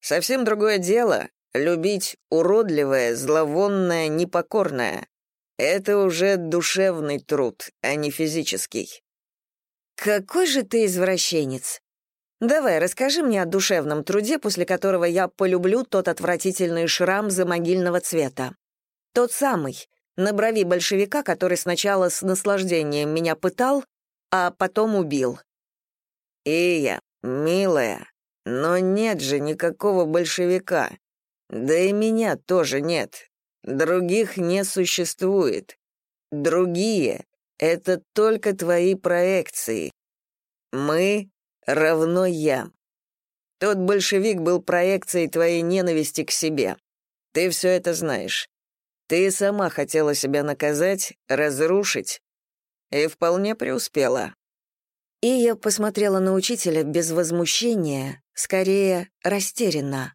Совсем другое дело — любить уродливое, зловонное, непокорное. Это уже душевный труд, а не физический. Какой же ты извращенец. Давай, расскажи мне о душевном труде, после которого я полюблю тот отвратительный шрам за могильного цвета. Тот самый, на брови большевика, который сначала с наслаждением меня пытал, а потом убил. Ия, милая, но нет же никакого большевика. Да и меня тоже нет. Других не существует. Другие — это только твои проекции. Мы равно я. Тот большевик был проекцией твоей ненависти к себе. Ты все это знаешь. Ты сама хотела себя наказать, разрушить, и вполне преуспела. И я посмотрела на учителя без возмущения, скорее растерянно.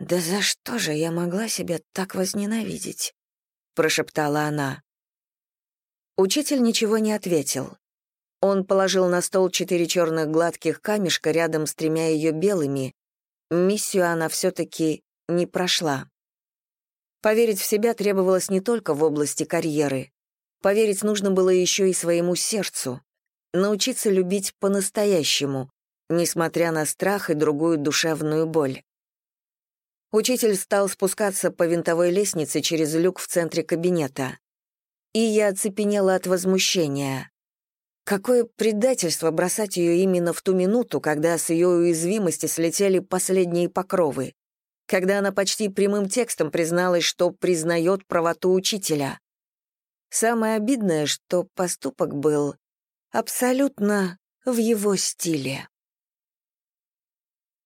«Да за что же я могла себя так возненавидеть?» — прошептала она. Учитель ничего не ответил. Он положил на стол четыре черных гладких камешка рядом с тремя ее белыми. Миссию она все-таки не прошла. Поверить в себя требовалось не только в области карьеры. Поверить нужно было еще и своему сердцу. Научиться любить по-настоящему, несмотря на страх и другую душевную боль. Учитель стал спускаться по винтовой лестнице через люк в центре кабинета. И я оцепенела от возмущения. Какое предательство бросать ее именно в ту минуту, когда с ее уязвимости слетели последние покровы, когда она почти прямым текстом призналась, что признает правоту учителя. Самое обидное, что поступок был абсолютно в его стиле.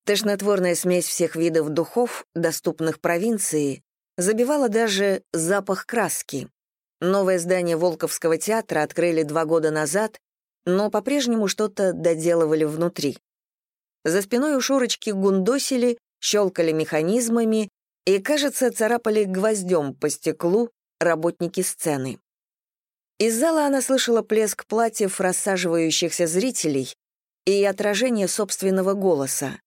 Тошнотворная смесь всех видов духов, доступных провинции, забивала даже запах краски. Новое здание Волковского театра открыли два года назад, но по-прежнему что-то доделывали внутри. За спиной у Шурочки гундосили, щелкали механизмами и, кажется, царапали гвоздем по стеклу работники сцены. Из зала она слышала плеск платьев рассаживающихся зрителей и отражение собственного голоса.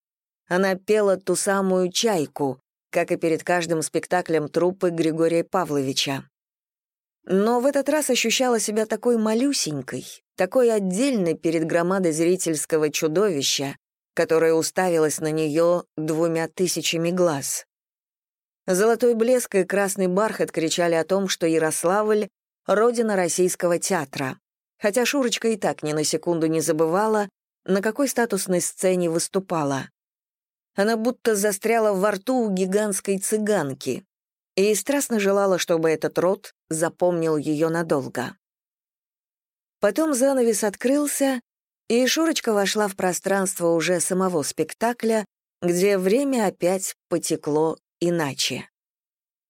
Она пела ту самую «Чайку», как и перед каждым спектаклем труппы Григория Павловича. Но в этот раз ощущала себя такой малюсенькой, такой отдельной перед громадой зрительского чудовища, которое уставилось на нее двумя тысячами глаз. Золотой блеск и красный бархат кричали о том, что Ярославль — родина российского театра, хотя Шурочка и так ни на секунду не забывала, на какой статусной сцене выступала. Она будто застряла во рту у гигантской цыганки и страстно желала, чтобы этот род запомнил ее надолго. Потом занавес открылся, и Шурочка вошла в пространство уже самого спектакля, где время опять потекло иначе.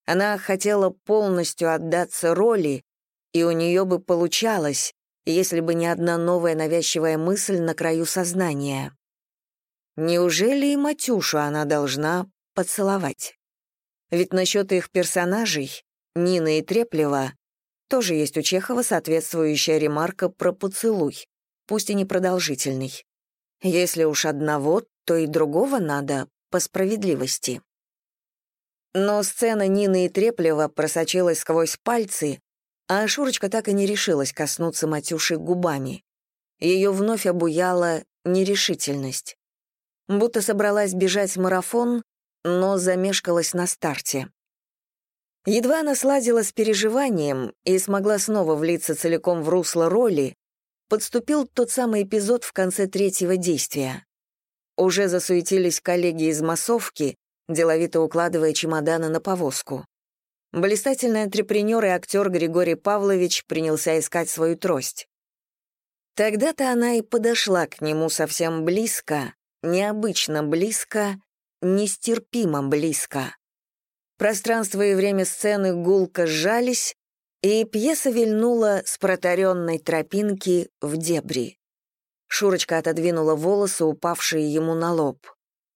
Она хотела полностью отдаться роли, и у нее бы получалось, если бы не одна новая навязчивая мысль на краю сознания. Неужели и Матюшу она должна поцеловать? Ведь насчет их персонажей, Нина и Треплева, тоже есть у Чехова соответствующая ремарка про поцелуй, пусть и непродолжительный. Если уж одного, то и другого надо по справедливости. Но сцена Нины и Треплева просочилась сквозь пальцы, а Шурочка так и не решилась коснуться Матюши губами. Ее вновь обуяла нерешительность. Будто собралась бежать марафон, но замешкалась на старте. Едва она сладила с переживанием и смогла снова влиться целиком в русло роли, подступил тот самый эпизод в конце третьего действия. Уже засуетились коллеги из массовки, деловито укладывая чемоданы на повозку. Блистательный антрепренер и актер Григорий Павлович принялся искать свою трость. Тогда-то она и подошла к нему совсем близко, необычно близко, нестерпимо близко. Пространство и время сцены гулко сжались, и пьеса вильнула с протаренной тропинки в дебри. Шурочка отодвинула волосы, упавшие ему на лоб.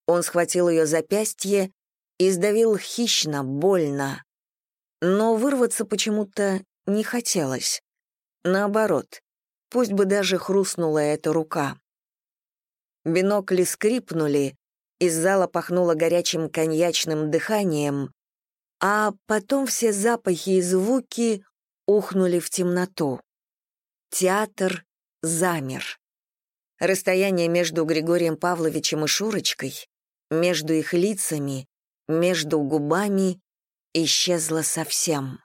Он схватил ее запястье и сдавил хищно, больно. Но вырваться почему-то не хотелось. Наоборот, пусть бы даже хрустнула эта рука. Бинокли скрипнули, из зала пахнуло горячим коньячным дыханием, а потом все запахи и звуки ухнули в темноту. Театр замер. Расстояние между Григорием Павловичем и Шурочкой, между их лицами, между губами исчезло совсем.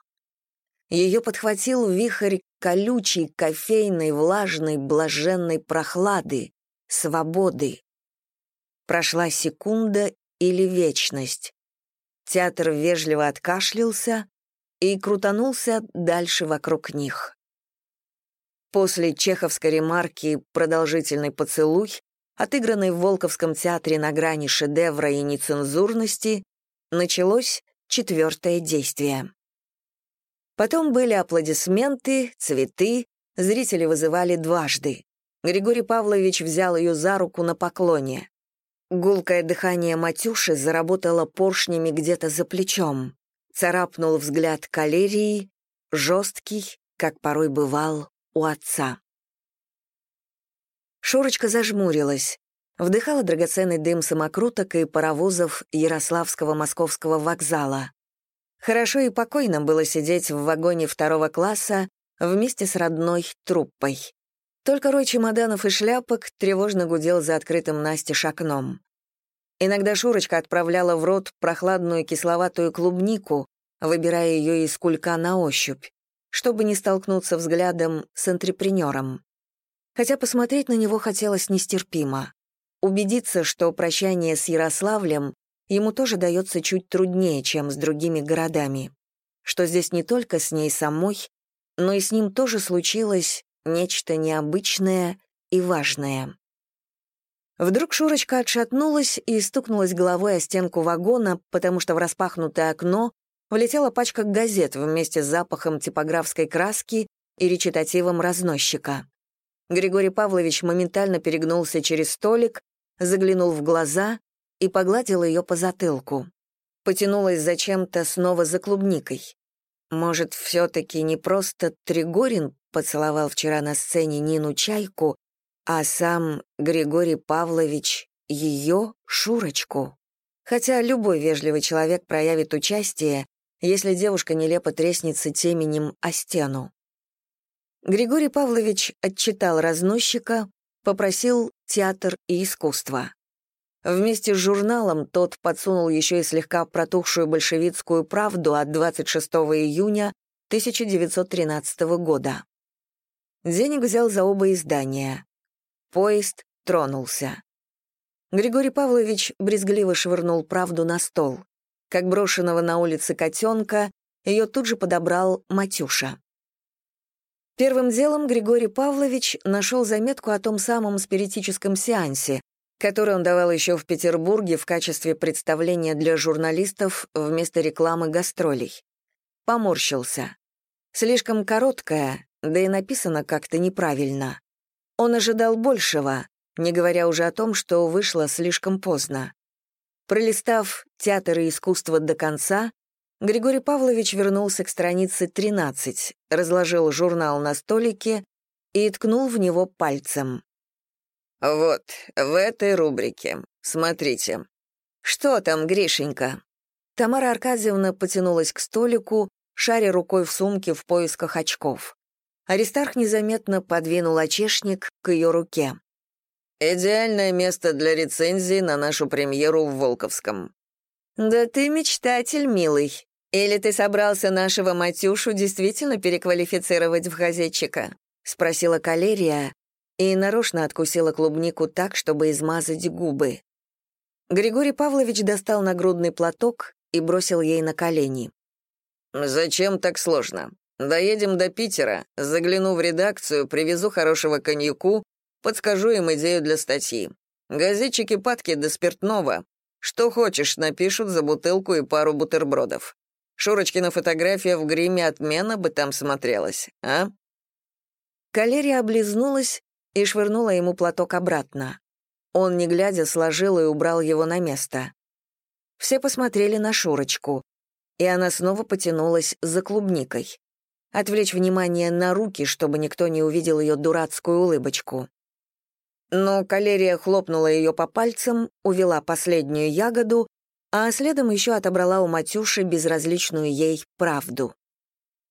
Ее подхватил вихрь колючей, кофейной, влажной, блаженной прохлады, свободы. Прошла секунда или вечность. Театр вежливо откашлялся и крутанулся дальше вокруг них. После чеховской ремарки «Продолжительный поцелуй», отыгранный в Волковском театре на грани шедевра и нецензурности, началось четвертое действие. Потом были аплодисменты, цветы, зрители вызывали дважды. Григорий Павлович взял ее за руку на поклоне. Гулкое дыхание Матюши заработало поршнями где-то за плечом. Царапнул взгляд калерии, жесткий, как порой бывал у отца. Шурочка зажмурилась, вдыхала драгоценный дым самокруток и паровозов Ярославского московского вокзала. Хорошо и покойно было сидеть в вагоне второго класса вместе с родной труппой. Только рой чемоданов и шляпок тревожно гудел за открытым настежь окном. Иногда Шурочка отправляла в рот прохладную кисловатую клубнику, выбирая ее из кулька на ощупь, чтобы не столкнуться взглядом с антрепренером. Хотя посмотреть на него хотелось нестерпимо. Убедиться, что прощание с Ярославлем ему тоже дается чуть труднее, чем с другими городами. Что здесь не только с ней самой, но и с ним тоже случилось нечто необычное и важное. Вдруг Шурочка отшатнулась и стукнулась головой о стенку вагона, потому что в распахнутое окно влетела пачка газет вместе с запахом типографской краски и речитативом разносчика. Григорий Павлович моментально перегнулся через столик, заглянул в глаза и погладил ее по затылку. Потянулась зачем-то снова за клубникой. Может, все-таки не просто Тригорин поцеловал вчера на сцене Нину Чайку, а сам Григорий Павлович ее Шурочку. Хотя любой вежливый человек проявит участие, если девушка нелепо треснется теменем о стену. Григорий Павлович отчитал разносчика, попросил театр и искусство. Вместе с журналом тот подсунул еще и слегка протухшую большевистскую правду от 26 июня 1913 года. Денег взял за оба издания. Поезд тронулся. Григорий Павлович брезгливо швырнул правду на стол. Как брошенного на улице котенка, ее тут же подобрал Матюша. Первым делом Григорий Павлович нашел заметку о том самом спиритическом сеансе, который он давал еще в Петербурге в качестве представления для журналистов вместо рекламы гастролей. Поморщился. Слишком короткая, да и написано как-то неправильно. Он ожидал большего, не говоря уже о том, что вышло слишком поздно. Пролистав «Театр и искусство» до конца, Григорий Павлович вернулся к странице 13, разложил журнал на столике и ткнул в него пальцем. «Вот, в этой рубрике. Смотрите». «Что там, Гришенька?» Тамара Аркадьевна потянулась к столику, шаря рукой в сумке в поисках очков. Аристарх незаметно подвинул очешник к ее руке. «Идеальное место для рецензии на нашу премьеру в Волковском». «Да ты мечтатель, милый. Или ты собрался нашего Матюшу действительно переквалифицировать в газетчика?» — спросила Калерия и нарочно откусила клубнику так, чтобы измазать губы. Григорий Павлович достал нагрудный платок и бросил ей на колени. «Зачем так сложно? Доедем до Питера, загляну в редакцию, привезу хорошего коньяку, подскажу им идею для статьи. Газетчики падки до спиртного. Что хочешь, напишут за бутылку и пару бутербродов. Шурочкина фотография в гриме отмена бы там смотрелась, а?» Калерия облизнулась и швырнула ему платок обратно. Он, не глядя, сложил и убрал его на место. Все посмотрели на Шурочку, и она снова потянулась за клубникой. Отвлечь внимание на руки, чтобы никто не увидел ее дурацкую улыбочку. Но калерия хлопнула ее по пальцам, увела последнюю ягоду, а следом еще отобрала у Матюши безразличную ей правду.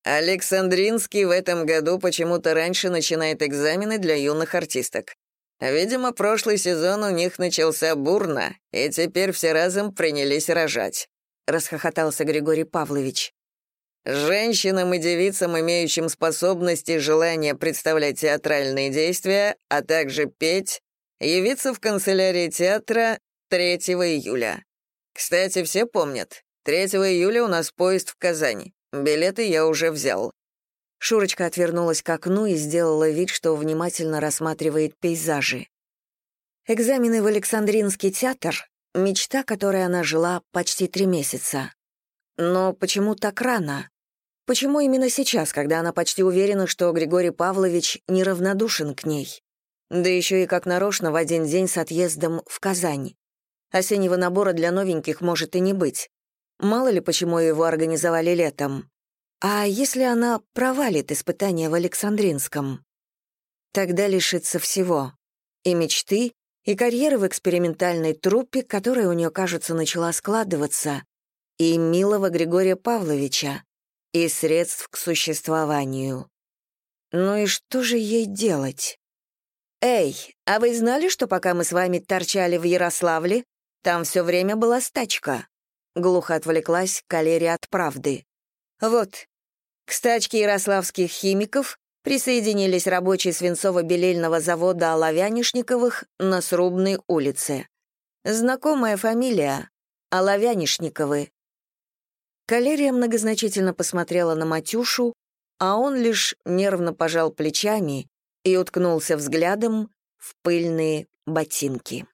Александринский в этом году почему-то раньше начинает экзамены для юных артисток. Видимо, прошлый сезон у них начался бурно, и теперь все разом принялись рожать», — расхохотался Григорий Павлович. «Женщинам и девицам, имеющим способности и желание представлять театральные действия, а также петь, явиться в канцелярии театра 3 июля. Кстати, все помнят, 3 июля у нас поезд в Казань. Билеты я уже взял». Шурочка отвернулась к окну и сделала вид, что внимательно рассматривает пейзажи. Экзамены в Александринский театр — мечта, которой она жила почти три месяца. Но почему так рано? Почему именно сейчас, когда она почти уверена, что Григорий Павлович неравнодушен к ней? Да еще и как нарочно в один день с отъездом в Казань. Осеннего набора для новеньких может и не быть. Мало ли, почему его организовали летом. А если она провалит испытание в Александринском? Тогда лишится всего. И мечты, и карьеры в экспериментальной труппе, которая у нее, кажется, начала складываться, и милого Григория Павловича, и средств к существованию. Ну и что же ей делать? «Эй, а вы знали, что пока мы с вами торчали в Ярославле, там все время была стачка?» Глухо отвлеклась Калерия от правды. Вот, к стачке ярославских химиков присоединились рабочие свинцово-белельного завода Оловянишниковых на Срубной улице. Знакомая фамилия — Оловянишниковы. Калерия многозначительно посмотрела на Матюшу, а он лишь нервно пожал плечами и уткнулся взглядом в пыльные ботинки.